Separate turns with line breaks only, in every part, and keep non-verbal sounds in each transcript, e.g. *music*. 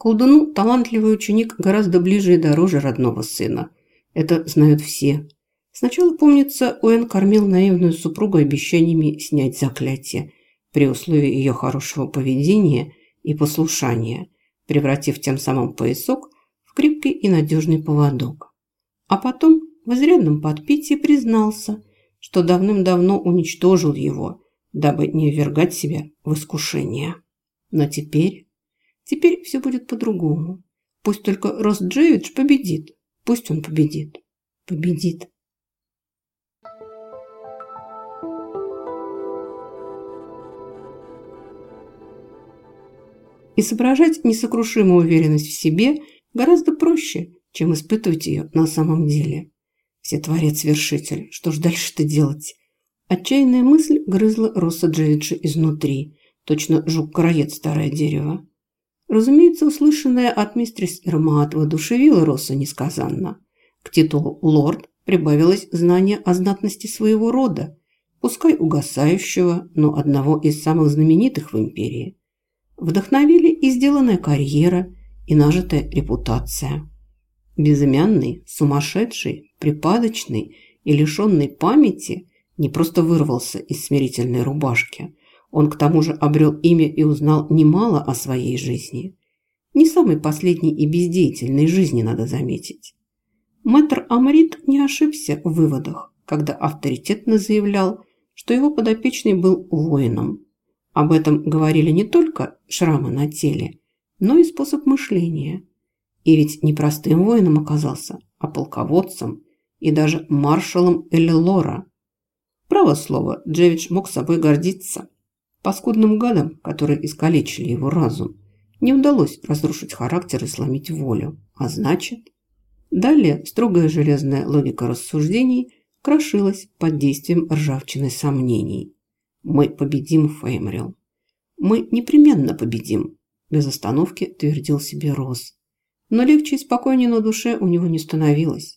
Колдуну талантливый ученик гораздо ближе и дороже родного сына. Это знают все. Сначала, помнится, Уэн кормил наивную супругу обещаниями снять заклятие при условии ее хорошего поведения и послушания, превратив тем самым поясок в крепкий и надежный поводок. А потом в изрядном подпитии признался, что давным-давно уничтожил его, дабы не ввергать себя в искушение. Но теперь... Теперь все будет по-другому. Пусть только Рос Джевидж победит. Пусть он победит. Победит. И соображать несокрушимую уверенность в себе гораздо проще, чем испытывать ее на самом деле. Все Творец-Вершитель, что ж дальше-то делать? Отчаянная мысль грызла Росса Джевиджа изнутри, точно жук-караед старое дерево. Разумеется, услышанное от мистерс Ирмаат воодушевило Росса несказанно. К титулу «лорд» прибавилось знание о знатности своего рода, пускай угасающего, но одного из самых знаменитых в империи. Вдохновили и сделанная карьера, и нажитая репутация. Безымянный, сумасшедший, припадочный и лишенный памяти не просто вырвался из смирительной рубашки, он к тому же обрел имя и узнал немало о своей жизни. Не самой последней и бездеятельной жизни, надо заметить. Мэтр Амрит не ошибся в выводах, когда авторитетно заявлял, что его подопечный был воином. Об этом говорили не только шрамы на теле, но и способ мышления. И ведь не простым воином оказался, а полководцем и даже маршалом Эллора. Право слово, Джевидж мог собой гордиться. Паскудным гадам, которые искалечили его разум, не удалось разрушить характер и сломить волю. А значит... Далее строгая железная логика рассуждений крошилась под действием ржавчины сомнений. «Мы победим, Феймрил. Мы непременно победим», – без остановки твердил себе Рос. Но легче и спокойнее на душе у него не становилось.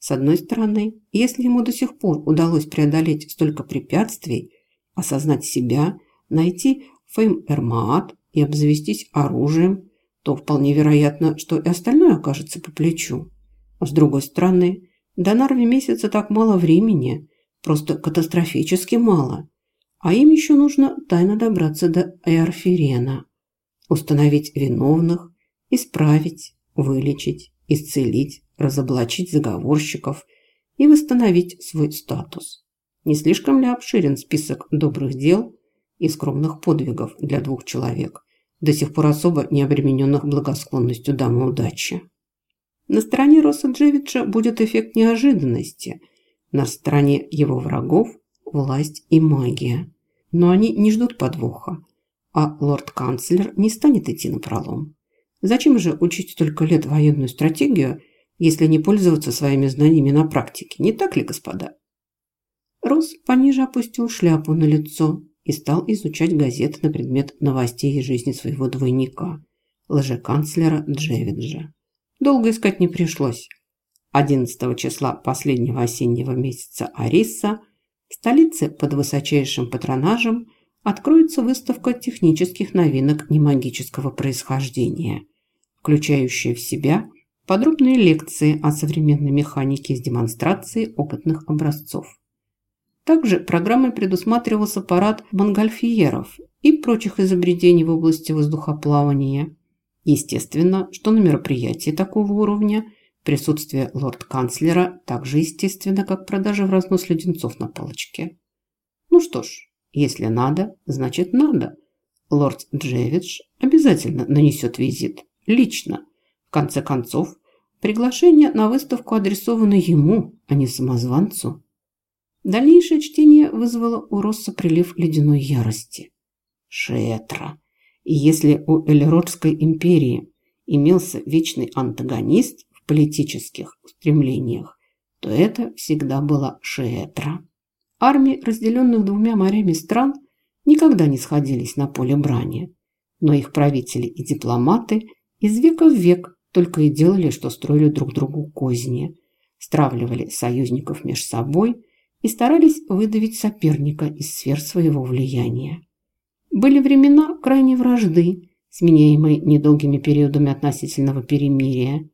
С одной стороны, если ему до сих пор удалось преодолеть столько препятствий, осознать себя найти Фейм-Эрмаат и обзавестись оружием, то вполне вероятно, что и остальное окажется по плечу. С другой стороны, до Нарви месяца так мало времени, просто катастрофически мало. А им еще нужно тайно добраться до Эорфирена, установить виновных, исправить, вылечить, исцелить, разоблачить заговорщиков и восстановить свой статус. Не слишком ли обширен список добрых дел, и скромных подвигов для двух человек, до сих пор особо не обремененных благосклонностью дамы удачи. На стороне Росса Джевича будет эффект неожиданности, на стороне его врагов – власть и магия. Но они не ждут подвоха, а лорд-канцлер не станет идти на пролом. Зачем же учить столько лет военную стратегию, если не пользоваться своими знаниями на практике, не так ли, господа? Росс пониже опустил шляпу на лицо и стал изучать газеты на предмет новостей из жизни своего двойника, лжеканцлера Джевиджа. Долго искать не пришлось. 11 числа последнего осеннего месяца Ариса в столице под высочайшим патронажем откроется выставка технических новинок немагического происхождения, включающая в себя подробные лекции о современной механике с демонстрацией опытных образцов. Также программой предусматривался парад монгольфиеров и прочих изобретений в области воздухоплавания. Естественно, что на мероприятии такого уровня присутствие лорд-канцлера так же естественно, как продажа в разнос леденцов на палочке. Ну что ж, если надо, значит надо. Лорд Джевидж обязательно нанесет визит. Лично. В конце концов, приглашение на выставку адресовано ему, а не самозванцу. Дальнейшее чтение вызвало у Росса прилив ледяной ярости. Шетра. И если у Эльродской империи имелся вечный антагонист в политических устремлениях, то это всегда была Шетра. Армии, разделенных двумя морями стран, никогда не сходились на поле брани, но их правители и дипломаты из века в век только и делали, что строили друг другу козни, стравливали союзников между собой – и старались выдавить соперника из сфер своего влияния. Были времена крайней вражды, сменяемой недолгими периодами относительного перемирия.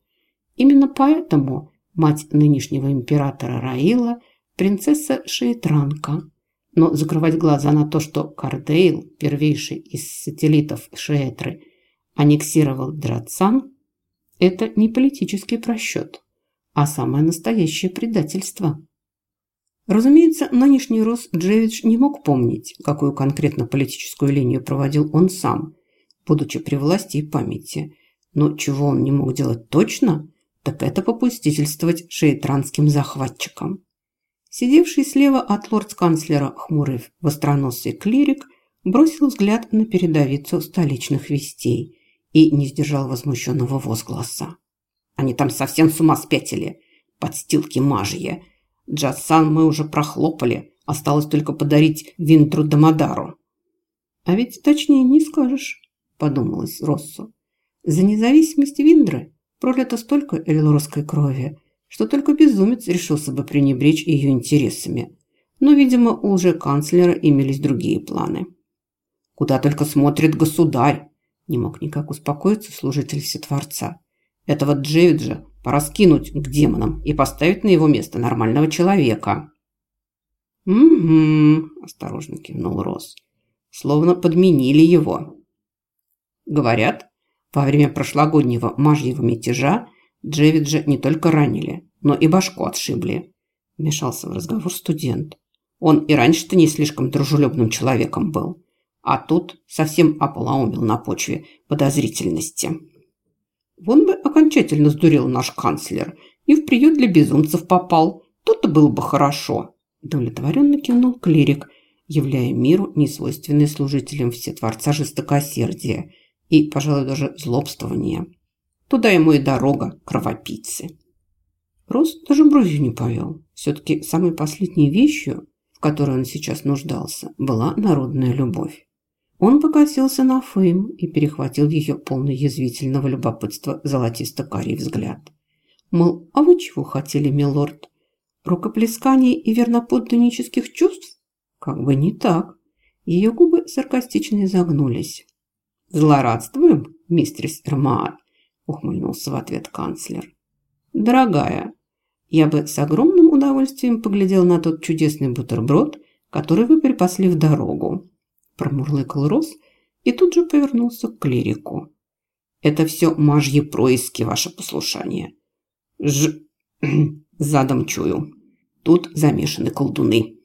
Именно поэтому мать нынешнего императора Раила – принцесса Шейтранка. Но закрывать глаза на то, что Кардейл, первейший из сателлитов Шеэтры, аннексировал Драцан – это не политический просчет, а самое настоящее предательство. Разумеется, нынешний Рос Джевидж не мог помнить, какую конкретно политическую линию проводил он сам, будучи при власти и памяти. Но чего он не мог делать точно, так это попустительствовать шейтранским захватчикам. Сидевший слева от лорд-канцлера хмурый востроносый клирик бросил взгляд на передовицу столичных вестей и не сдержал возмущенного возгласа. «Они там совсем с ума спятили! Подстилки мажья! Джасан мы уже прохлопали, осталось только подарить Винтру Дамадару!» «А ведь точнее не скажешь», – подумалось Россу. «За независимость Виндры пролито столько эльлорской крови, что только безумец решился бы пренебречь ее интересами. Но, видимо, у лже-канцлера имелись другие планы. «Куда только смотрит государь!» Не мог никак успокоиться служитель Всетворца. «Этого Джевиджа пора скинуть к демонам и поставить на его место нормального человека». «Угу», – осторожно кивнул Рос. «Словно подменили его». Говорят, во время прошлогоднего мажьего мятежа Джевиджа не только ранили, но и башку отшибли. Вмешался в разговор студент. Он и раньше-то не слишком дружелюбным человеком был. А тут совсем ополоумил на почве подозрительности. Вон бы окончательно сдурел наш канцлер и в приют для безумцев попал. То-то было бы хорошо. Удовлетворенно кивнул клирик, являя миру несвойственные служителям всетворца жестокосердия и, пожалуй, даже злобствования. Туда ему и дорога, кровопийцы. Рос даже бровью не повел. Все-таки самой последней вещью, в которой он сейчас нуждался, была народная любовь. Он покосился на Фейм и перехватил ее полный язвительного любопытства золотисто-карий взгляд. Мол, а вы чего хотели, милорд? Рукоплесканий и верноподданнических чувств? Как бы не так. Ее губы саркастично изогнулись. «Злорадствуем, мистерс Эрмаар?» ухмыльнулся в ответ канцлер. «Дорогая, я бы с огромным удовольствием поглядел на тот чудесный бутерброд, который вы припасли в дорогу», промурлыкал Рос и тут же повернулся к клирику. «Это все мажьи происки, ваше послушание. Ж... *clears throat* задом чую. Тут замешаны колдуны».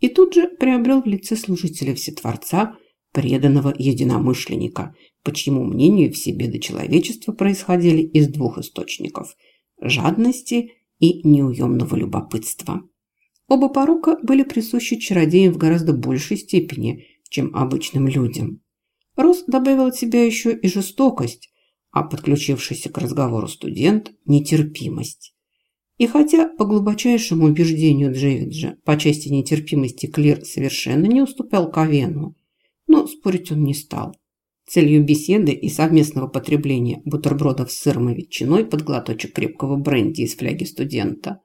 И тут же приобрел в лице служителя Всетворца преданного единомышленника, по чьему мнению все беды человечества происходили из двух источников – жадности и неуемного любопытства. Оба порока были присущи чародеям в гораздо большей степени, чем обычным людям. Рос добавил от себя еще и жестокость, а подключившийся к разговору студент – нетерпимость. И хотя, по глубочайшему убеждению Джевиджа, по части нетерпимости Клир совершенно не уступал Ковену, но спорить он не стал. Целью беседы и совместного потребления бутербродов с сыром и ветчиной под глоточек крепкого бренди из фляги студента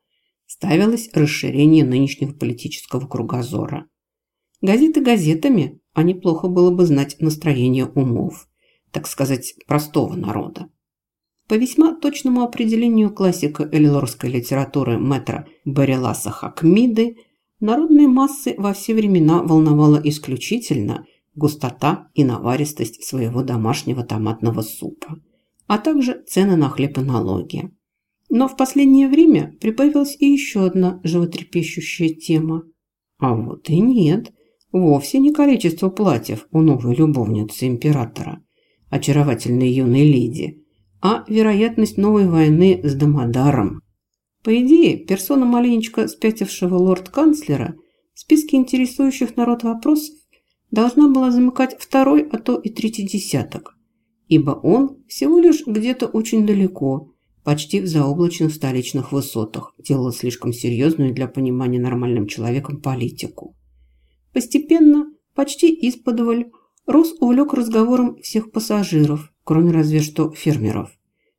ставилось расширение нынешнего политического кругозора. Газеты газетами, а неплохо было бы знать настроение умов, так сказать, простого народа. По весьма точному определению классика эллорской литературы мэтра Бареласа Хакмиды, народные массы во все времена волновала исключительно – густота и наваристость своего домашнего томатного супа, а также цены на хлеб и налоги. Но в последнее время прибавилась и еще одна животрепещущая тема. А вот и нет, вовсе не количество платьев у новой любовницы императора, очаровательной юной леди, а вероятность новой войны с Дамадаром. По идее, персона маленечко спятившего лорд-канцлера в списке интересующих народ вопросов должна была замыкать второй, а то и третий десяток, ибо он всего лишь где-то очень далеко, почти в заоблачных столичных высотах, делал слишком серьезную для понимания нормальным человеком политику. Постепенно, почти исподволь, Рос увлек разговором всех пассажиров, кроме разве что фермеров.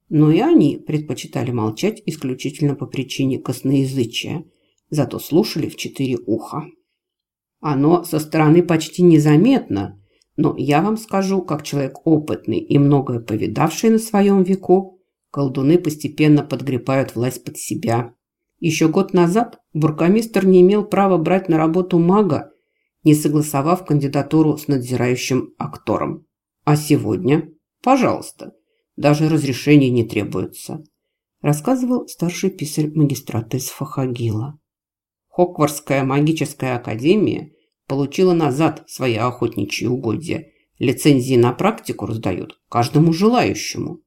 Но и они предпочитали молчать исключительно по причине косноязычия, зато слушали в четыре уха. Оно со стороны почти незаметно, Но я вам скажу, как человек опытный и многое повидавший на своем веку, колдуны постепенно подгребают власть под себя. Еще год назад бургомистр не имел права брать на работу мага, не согласовав кандидатуру с надзирающим актором. А сегодня, пожалуйста, даже разрешения не требуется, рассказывал старший писарь магистрата из Фахагила. Хокварская магическая академия получила назад свои охотничьи угодья. Лицензии на практику раздают каждому желающему.